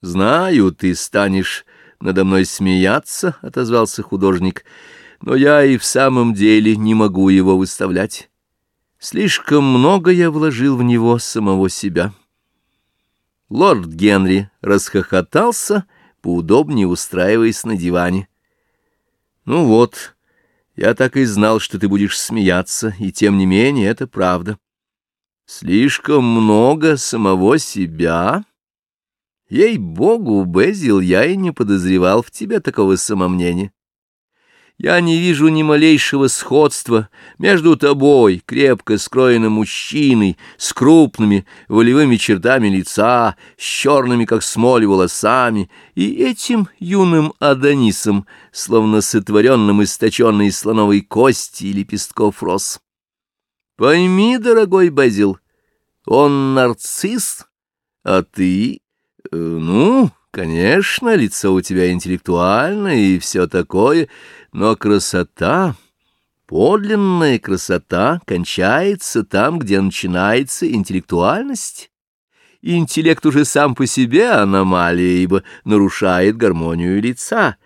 — Знаю, ты станешь надо мной смеяться, — отозвался художник, — но я и в самом деле не могу его выставлять. Слишком много я вложил в него самого себя. Лорд Генри расхохотался, поудобнее устраиваясь на диване. — Ну вот, я так и знал, что ты будешь смеяться, и тем не менее это правда. Слишком много самого себя... Ей-богу, Безил, я и не подозревал в тебе такого самомнения. Я не вижу ни малейшего сходства между тобой, крепко скроенным мужчиной, с крупными волевыми чертами лица, с черными, как смоль, волосами, и этим юным Адонисом, словно сотворенным из точенной слоновой кости и лепестков роз. Пойми, дорогой Безил, он нарцисс, а ты «Ну, конечно, лицо у тебя интеллектуальное и все такое, но красота, подлинная красота, кончается там, где начинается интеллектуальность. Интеллект уже сам по себе аномалия, ибо нарушает гармонию лица».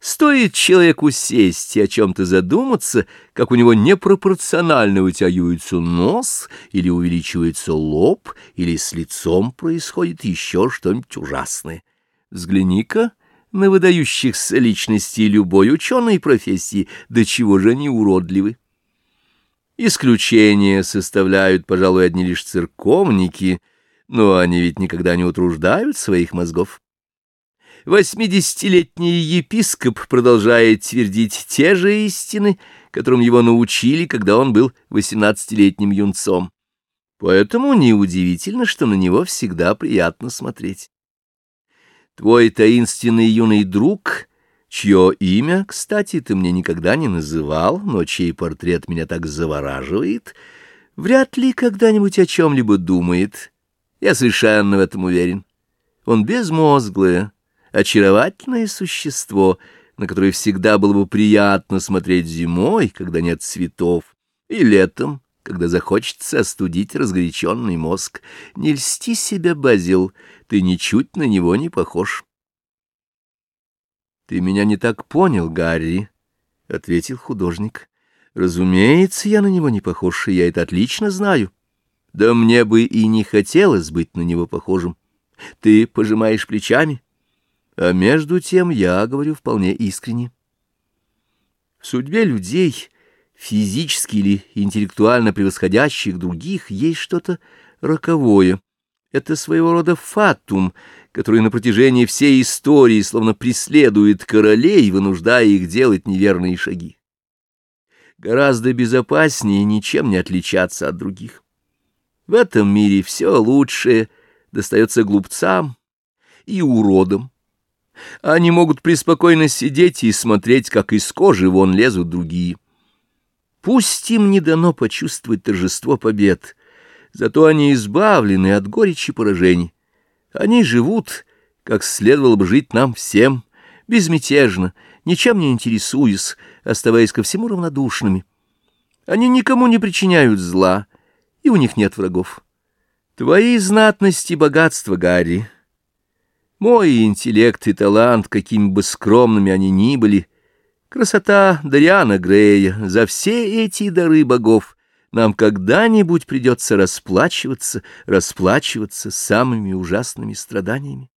Стоит человеку сесть и о чем-то задуматься, как у него непропорционально вытягивается нос, или увеличивается лоб, или с лицом происходит еще что-нибудь ужасное. Взгляни-ка на выдающихся личностей любой ученой профессии, до чего же они уродливы. Исключения составляют, пожалуй, одни лишь церковники, но они ведь никогда не утруждают своих мозгов. Восьмидесятилетний епископ продолжает твердить те же истины, которым его научили, когда он был восемнадцатилетним юнцом. Поэтому неудивительно, что на него всегда приятно смотреть. Твой таинственный юный друг, чье имя, кстати, ты мне никогда не называл, но чей портрет меня так завораживает, вряд ли когда-нибудь о чем-либо думает. Я совершенно в этом уверен. Он безмозглое, очаровательное существо, на которое всегда было бы приятно смотреть зимой, когда нет цветов, и летом, когда захочется остудить разгоряченный мозг. Не льсти себя, Базил, ты ничуть на него не похож. — Ты меня не так понял, Гарри, — ответил художник. — Разумеется, я на него не похож, и я это отлично знаю. Да мне бы и не хотелось быть на него похожим. Ты пожимаешь плечами. — а между тем я говорю вполне искренне. В судьбе людей, физически или интеллектуально превосходящих других, есть что-то роковое. Это своего рода фатум, который на протяжении всей истории словно преследует королей, вынуждая их делать неверные шаги. Гораздо безопаснее ничем не отличаться от других. В этом мире все лучшее достается глупцам и уродам. Они могут преспокойно сидеть и смотреть, как из кожи вон лезут другие. Пусть им не дано почувствовать торжество побед, зато они избавлены от горечи поражений. Они живут, как следовало бы жить нам всем, безмятежно, ничем не интересуясь, оставаясь ко всему равнодушными. Они никому не причиняют зла, и у них нет врагов. Твои знатности богатства, Гарри, мой интеллект и талант, какими бы скромными они ни были, красота Дариана Грея, за все эти дары богов нам когда-нибудь придется расплачиваться, расплачиваться самыми ужасными страданиями.